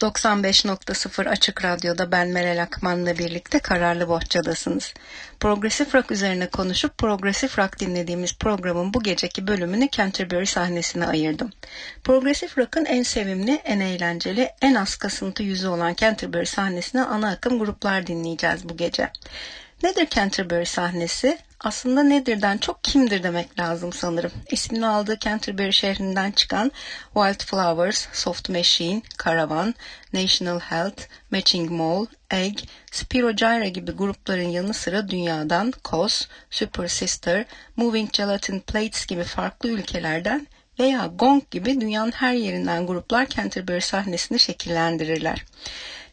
95.0 Açık Radyo'da ben Meral Akman'la birlikte Kararlı Bohçadasınız. Progresif rock üzerine konuşup progresif rock dinlediğimiz programın bu geceki bölümünü Canterbury sahnesine ayırdım. Progresif rock'ın en sevimli, en eğlenceli, en az kasıntı yüzü olan Canterbury sahnesine ana akım gruplar dinleyeceğiz bu gece. Nedir Canterbury sahnesi? Aslında nedirden çok kimdir demek lazım sanırım. İsmini aldığı Canterbury şehrinden çıkan Wildflowers, Soft Machine, Caravan, National Health, Matching Mall, Egg, Spiro Gyra gibi grupların yanı sıra dünyadan COS, Super Sister, Moving Gelatin Plates gibi farklı ülkelerden veya Gong gibi dünyanın her yerinden gruplar Canterbury sahnesini şekillendirirler.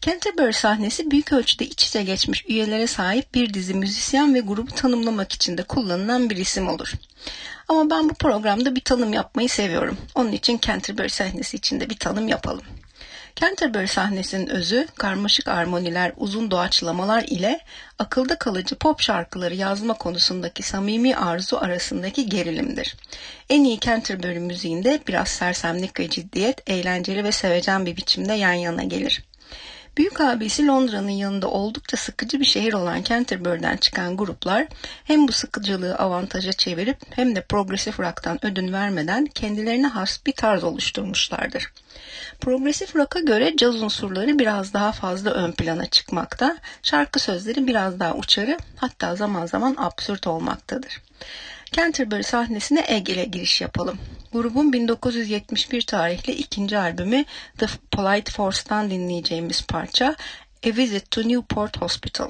Canterbury sahnesi büyük ölçüde iç içe geçmiş üyelere sahip bir dizi müzisyen ve grubu tanımlamak için de kullanılan bir isim olur. Ama ben bu programda bir tanım yapmayı seviyorum. Onun için Canterbury sahnesi için de bir tanım yapalım. Canterbury sahnesinin özü karmaşık armoniler, uzun doğaçlamalar ile akılda kalıcı pop şarkıları yazma konusundaki samimi arzu arasındaki gerilimdir. En iyi Canterbury müziğinde biraz sersemlik ve ciddiyet, eğlenceli ve sevecen bir biçimde yan yana gelir. Büyük abisi Londra'nın yanında oldukça sıkıcı bir şehir olan Canterbury'den çıkan gruplar hem bu sıkıcılığı avantaja çevirip hem de progresif rock'tan ödün vermeden kendilerine has bir tarz oluşturmuşlardır. Progresif rock'a göre caz unsurları biraz daha fazla ön plana çıkmakta, şarkı sözleri biraz daha uçarı hatta zaman zaman absürt olmaktadır. Canterbury sahnesine Egg ile giriş yapalım. Grubun 1971 tarihli ikinci albümü The Polite Force'tan dinleyeceğimiz parça A Visit to Newport Hospital.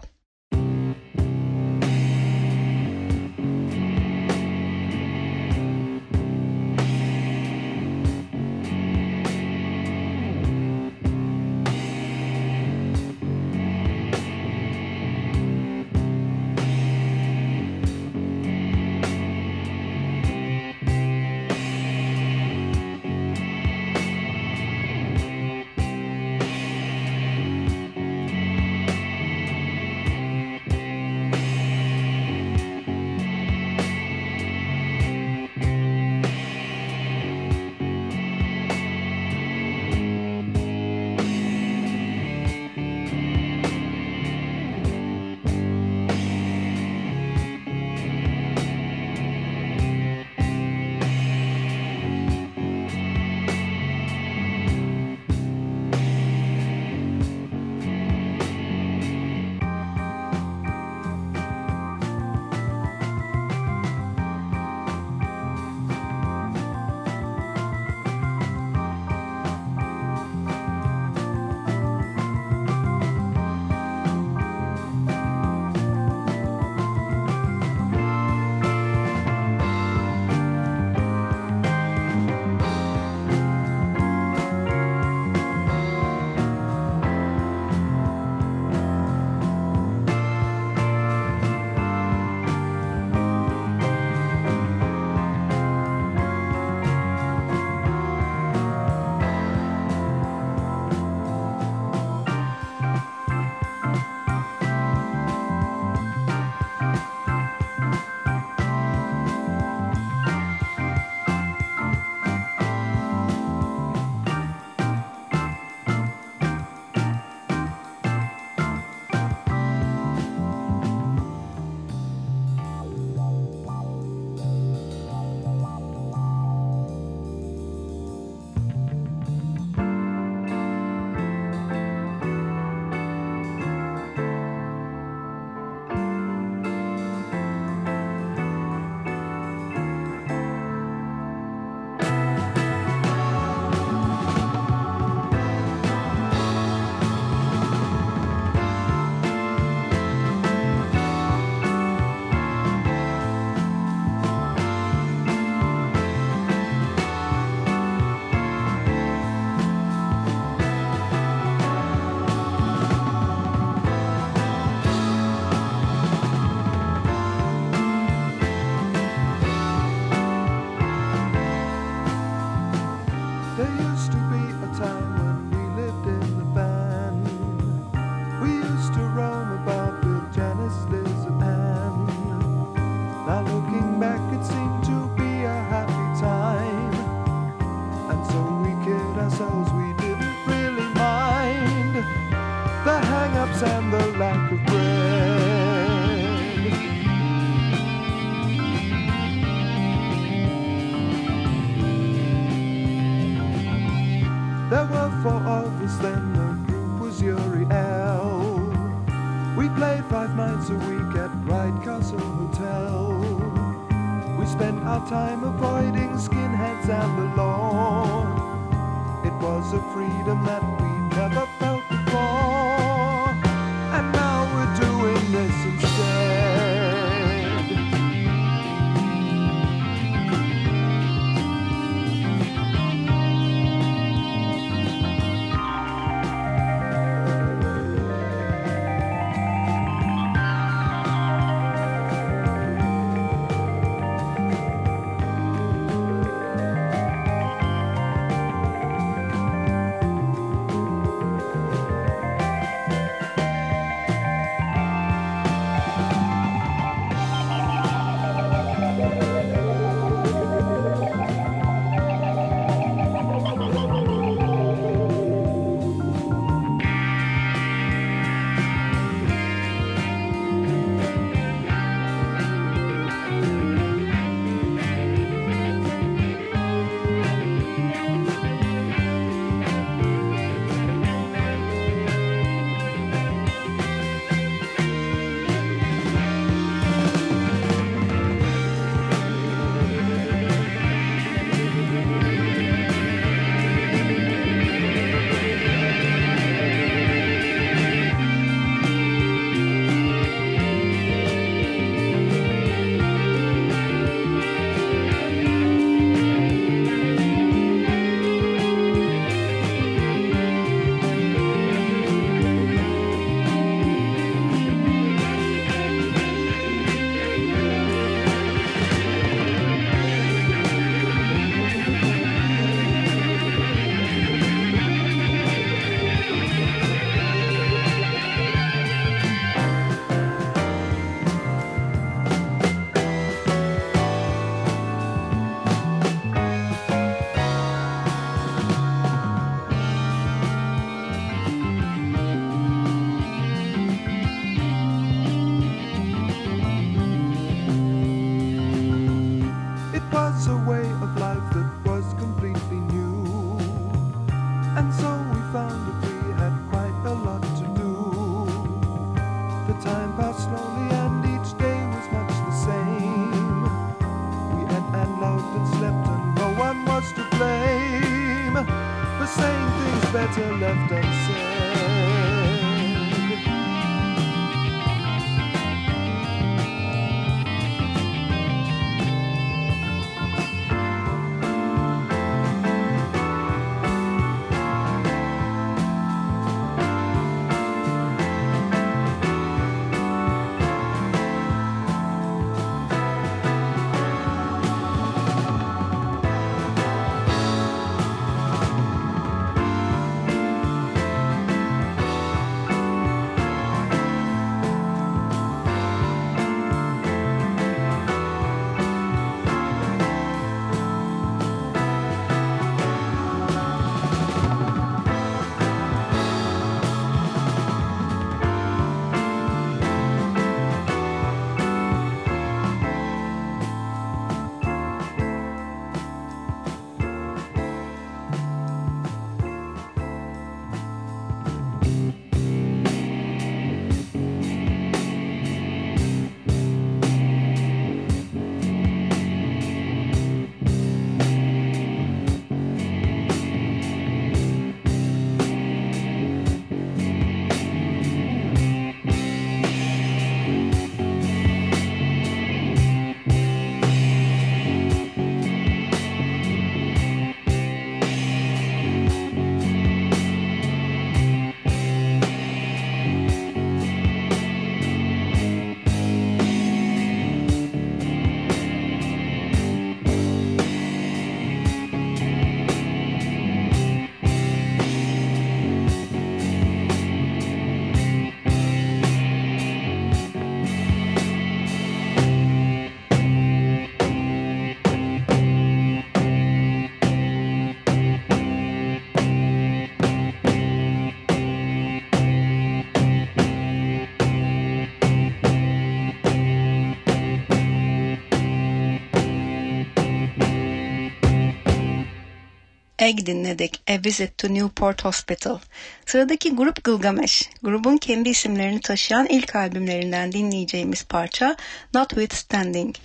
Egg dinledik. A Visit to Newport Hospital. Sıradaki grup Gilgamesh. Grubun kendi isimlerini taşıyan ilk albümlerinden dinleyeceğimiz parça Notwithstanding.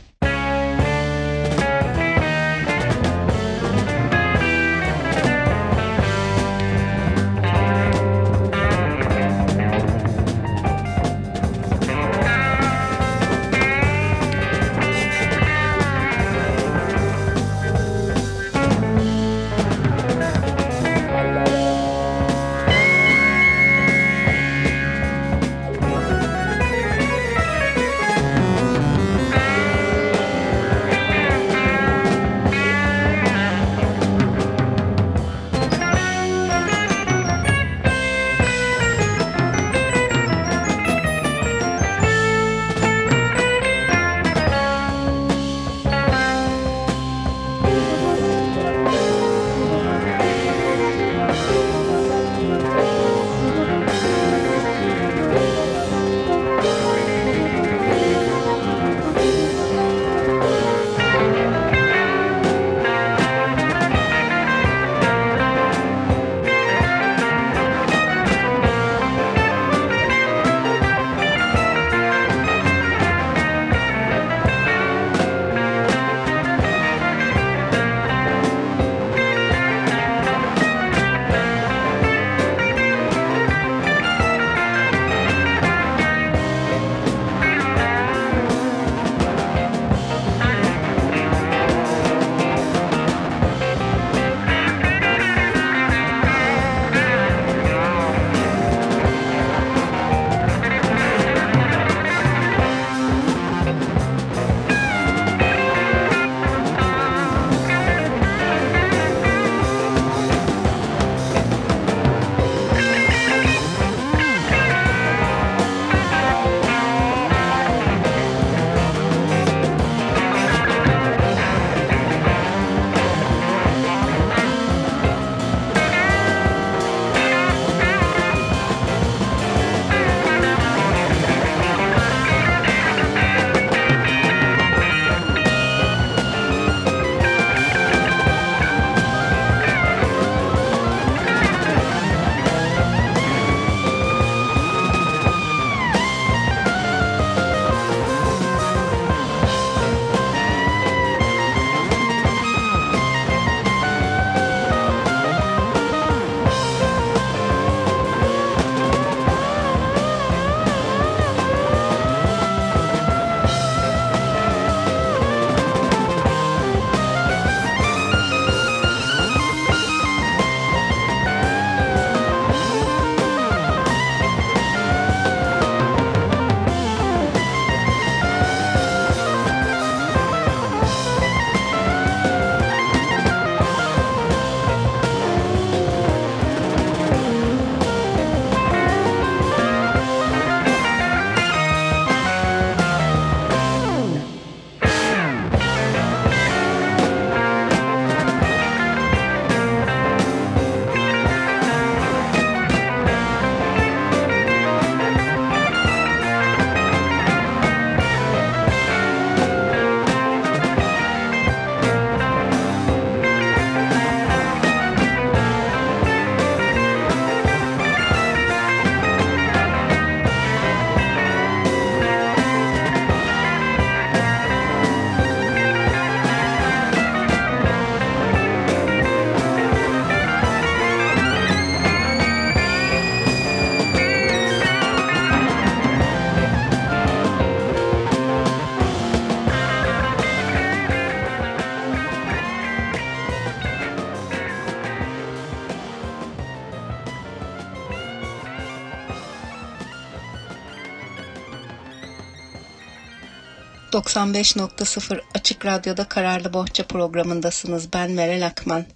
...95.0 Açık Radyo'da Kararlı Bohça programındasınız. Ben Meral Akman.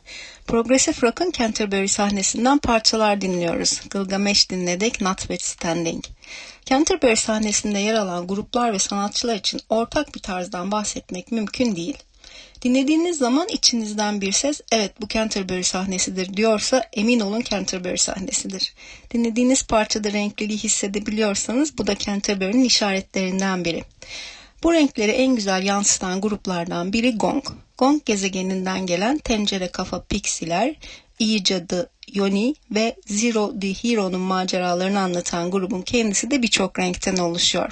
Progressive Rock'ın Canterbury sahnesinden parçalar dinliyoruz. Gilgamesh dinledik, Notwithstanding. Canterbury sahnesinde yer alan gruplar ve sanatçılar için ortak bir tarzdan bahsetmek mümkün değil. Dinlediğiniz zaman içinizden bir ses evet bu Canterbury sahnesidir diyorsa emin olun Canterbury sahnesidir. Dinlediğiniz parçada renkliliği hissedebiliyorsanız bu da Canterbury'nin işaretlerinden biri. Bu renkleri en güzel yansıtan gruplardan biri Gong. Gong gezegeninden gelen tencere kafa piksiler, iyi cadı Yoni ve Zero the Hero'nun maceralarını anlatan grubun kendisi de birçok renkten oluşuyor.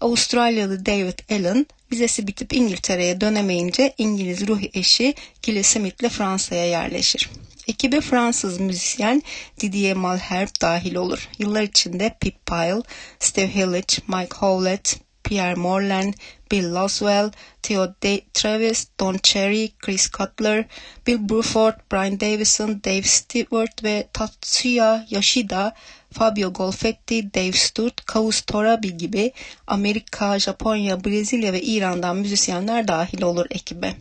Avustralyalı David Allen vizesi bitip İngiltere'ye dönemeyince İngiliz ruh eşi Gilly Smith'le Fransa'ya yerleşir. Ekibe Fransız müzisyen Didier Malherbe dahil olur. Yıllar içinde Pip Pyle, Steve Hillage, Mike Howlett, Pierre Morland, Bill Laswell, Theo De Travis, Don Cherry, Chris Cutler, Bill Bruford, Brian Davison, Dave Stewart ve Tatsuya Yoshida, Fabio Golfetti, Dave Sturt, Kaus Torabi gibi Amerika, Japonya, Brezilya ve İran'dan müzisyenler dahil olur ekibe.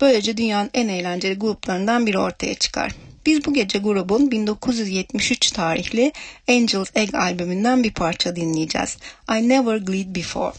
Böylece dünyanın en eğlenceli gruplarından biri ortaya çıkar. Biz bu gece grubun 1973 tarihli Angels Egg albümünden bir parça dinleyeceğiz. I Never Glid Before.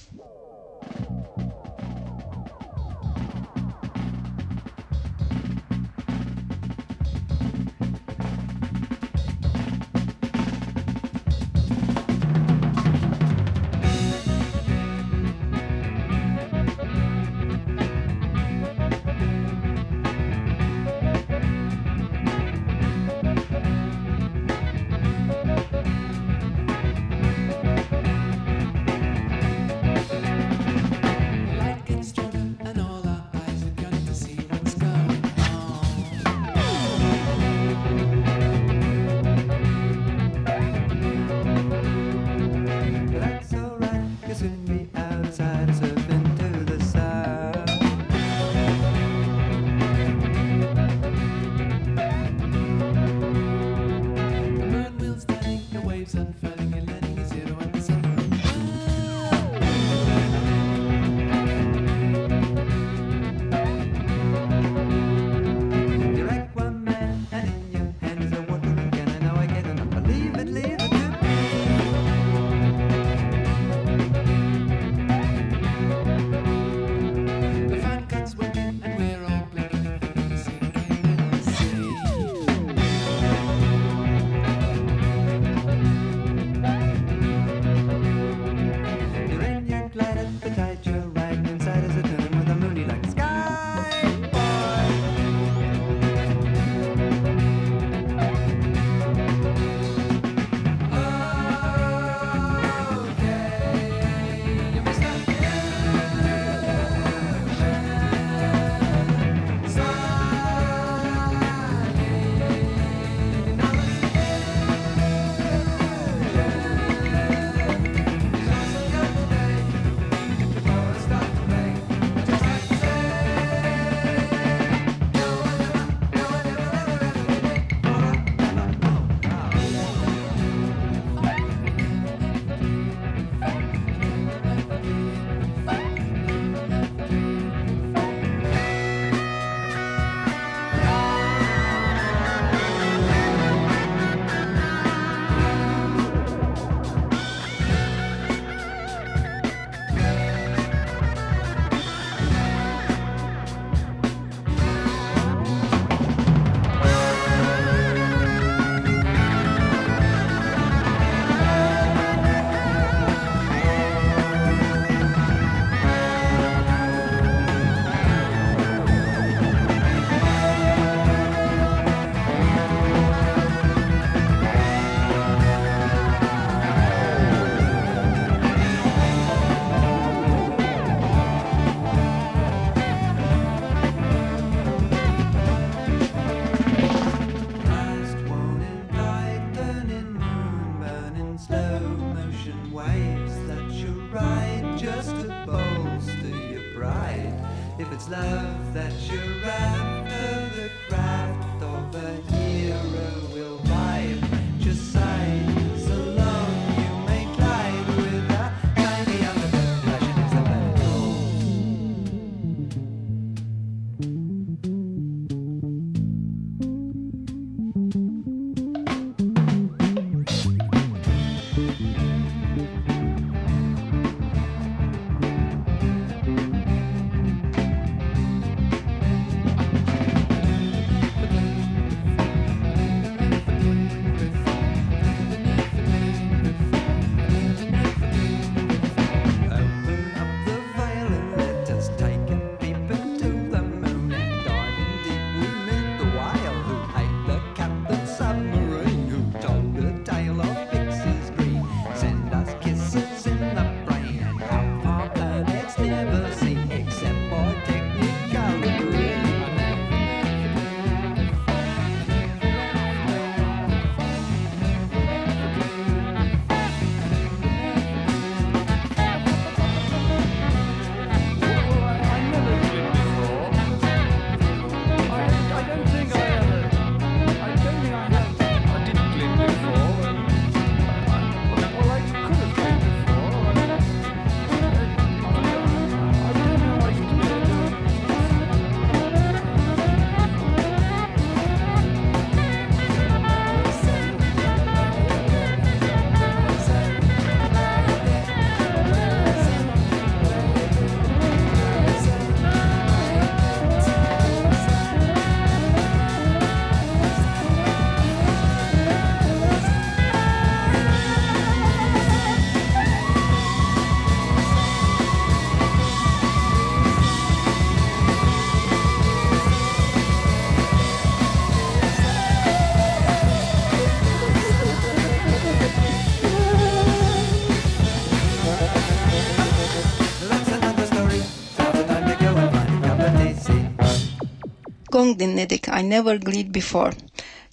Song dinledik. I Never Glid Before.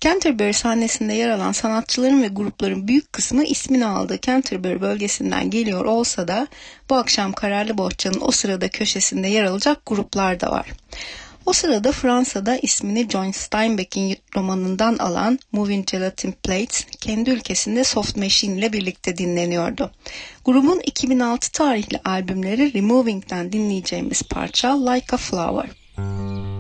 Canterbury sahnesinde yer alan sanatçıların ve grupların büyük kısmı ismini aldığı Canterbury bölgesinden geliyor olsa da bu akşam Kararlı Bohça'nın o sırada köşesinde yer alacak gruplar da var. O sırada Fransa'da ismini John Steinbeck'in romanından alan Moving Gelatin Plates kendi ülkesinde Soft Machine ile birlikte dinleniyordu. Grubun 2006 tarihli albümleri Removing'den dinleyeceğimiz parça Like a Flower. Someone's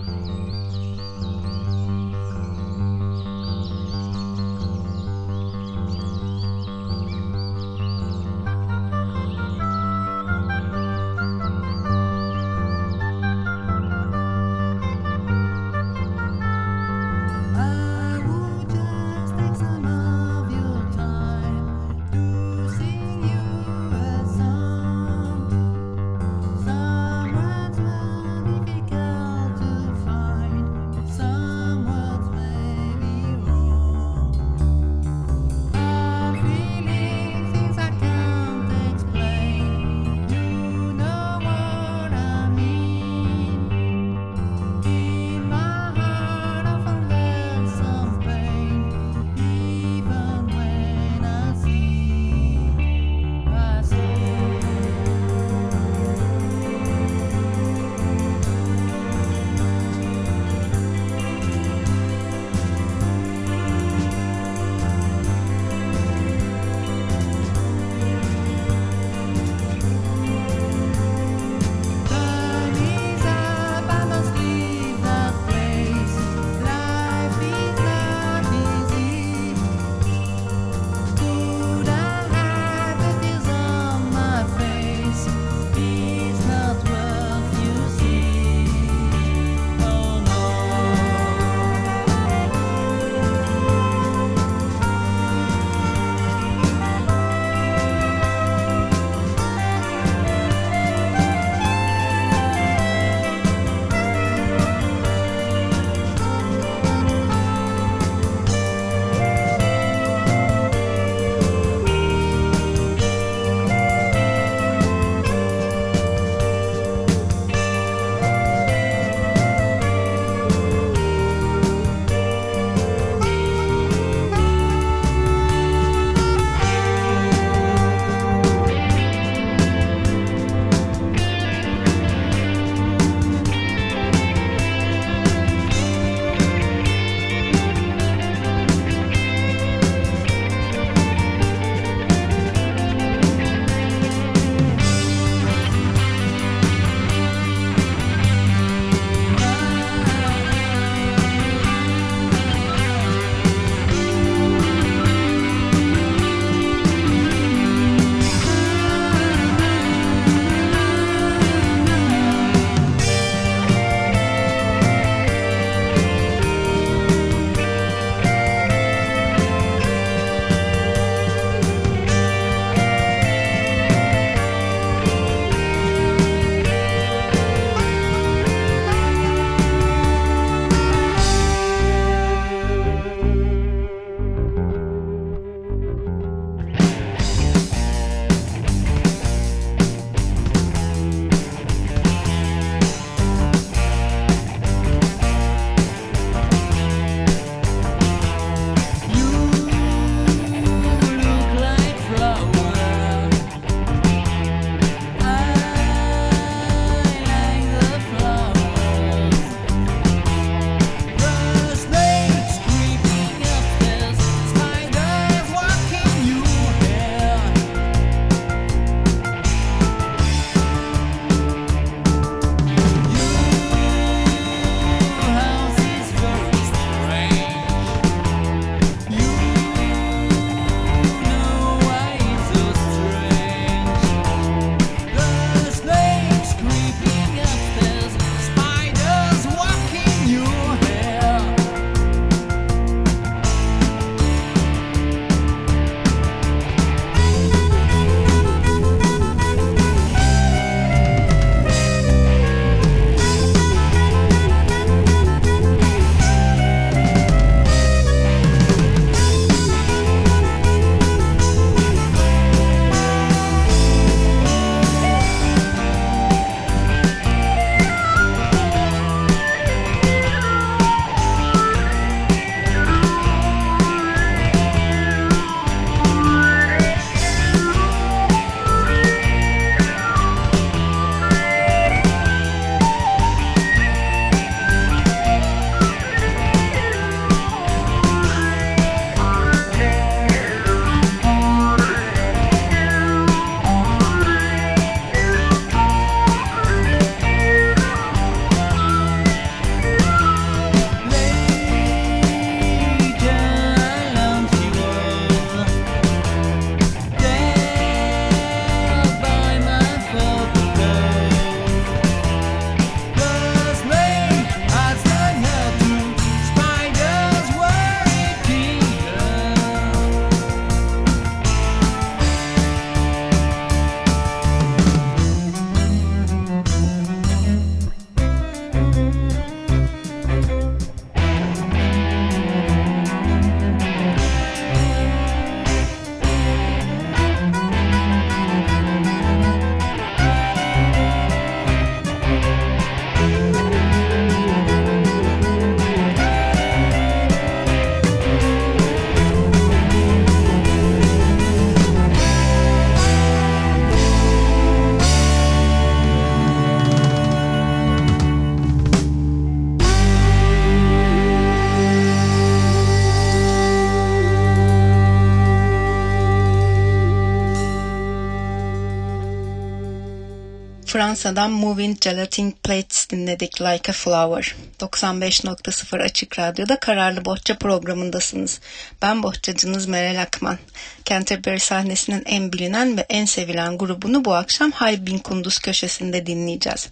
Fransa'dan Moving Gelatin Plates dinledik Like a Flower. 95.0 Açık Radyo'da Kararlı Bohça programındasınız. Ben bohçacınız Meral Akman. Canterbury sahnesinin en bilinen ve en sevilen grubunu bu akşam Halbin Kunduz köşesinde dinleyeceğiz.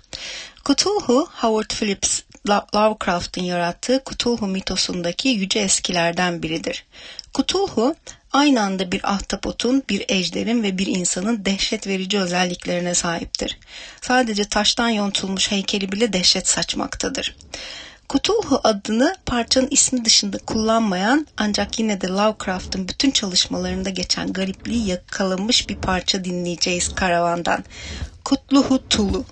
Cthulhu, Howard Phillips Lovecraft'ın yarattığı Cthulhu mitosundaki yüce eskilerden biridir. Cthulhu aynı anda bir ahtapotun, bir ejderin ve bir insanın dehşet verici özelliklerine sahiptir. Sadece taştan yontulmuş heykeli bile dehşet saçmaktadır. Cthulhu adını parçanın ismi dışında kullanmayan ancak yine de Lovecraft'ın bütün çalışmalarında geçen garipliği yakalamış bir parça dinleyeceğiz karavandan. Kutluhu Tulu.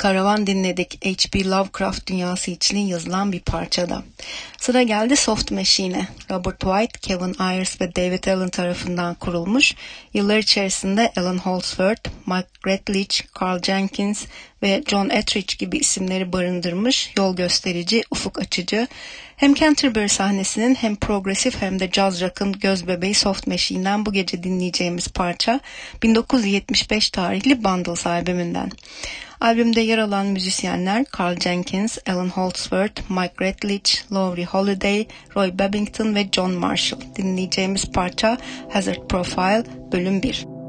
Karavan dinledik H.P. Lovecraft dünyası için yazılan bir parçada. Sıra geldi Soft Machine'e. Robert White, Kevin Ayers ve David Allen tarafından kurulmuş. Yıllar içerisinde Alan Holdsworth, Mike Redlich, Carl Jenkins ve John Etheridge gibi isimleri barındırmış, yol gösterici, ufuk açıcı, hem Canterbury sahnesinin hem progresif hem de jazz rock'ın göz bebeği Soft Machine'den bu gece dinleyeceğimiz parça 1975 tarihli Bundles albümünden. Albümde yer alan müzisyenler Carl Jenkins, Alan Holdsworth, Mike Redlich, Laurie Holiday, Roy Babington ve John Marshall. Dinleyeceğimiz parça Hazard Profile bölüm 1.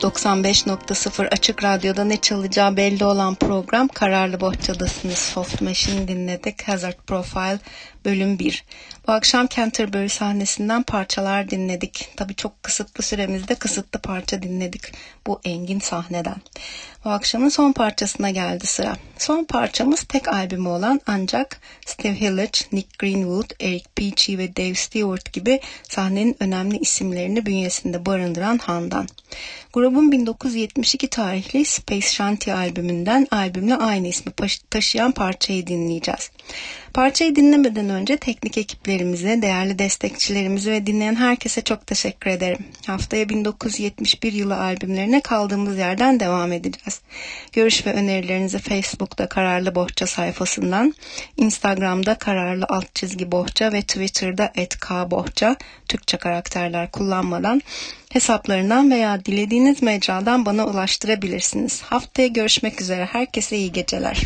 95.0 Açık Radyo'da ne çalacağı belli olan program Kararlı Bohçadasınız. Soft Machine dinledik. Hazard Profile bölüm 1. Bu akşam Canterbury sahnesinden parçalar dinledik. Tabii çok kısıtlı süremizde kısıtlı parça dinledik bu engin sahneden. Bu akşamın son parçasına geldi sıra. Son parçamız tek albümü olan ancak Steve Hillage, Nick Greenwood, Eric Peachy ve Dave Stewart gibi sahnenin önemli isimlerini bünyesinde barındıran Handan. Grubun 1972 tarihli Space Shanty albümünden albümle aynı ismi taşıyan parçayı dinleyeceğiz. Parçayı dinlemeden önce teknik ekiplerimize, değerli destekçilerimize ve dinleyen herkese çok teşekkür ederim. Haftaya 1971 yılı albümlerine kaldığımız yerden devam edeceğiz. Görüş ve önerilerinizi Facebook'ta Kararlı Bohça sayfasından, Instagram'da Kararlı Alt Çizgi Bohça ve Twitter'da @kbohça Türkçe karakterler kullanmadan hesaplarından veya dilediğiniz mecradan bana ulaştırabilirsiniz. Haftaya görüşmek üzere. Herkese iyi geceler.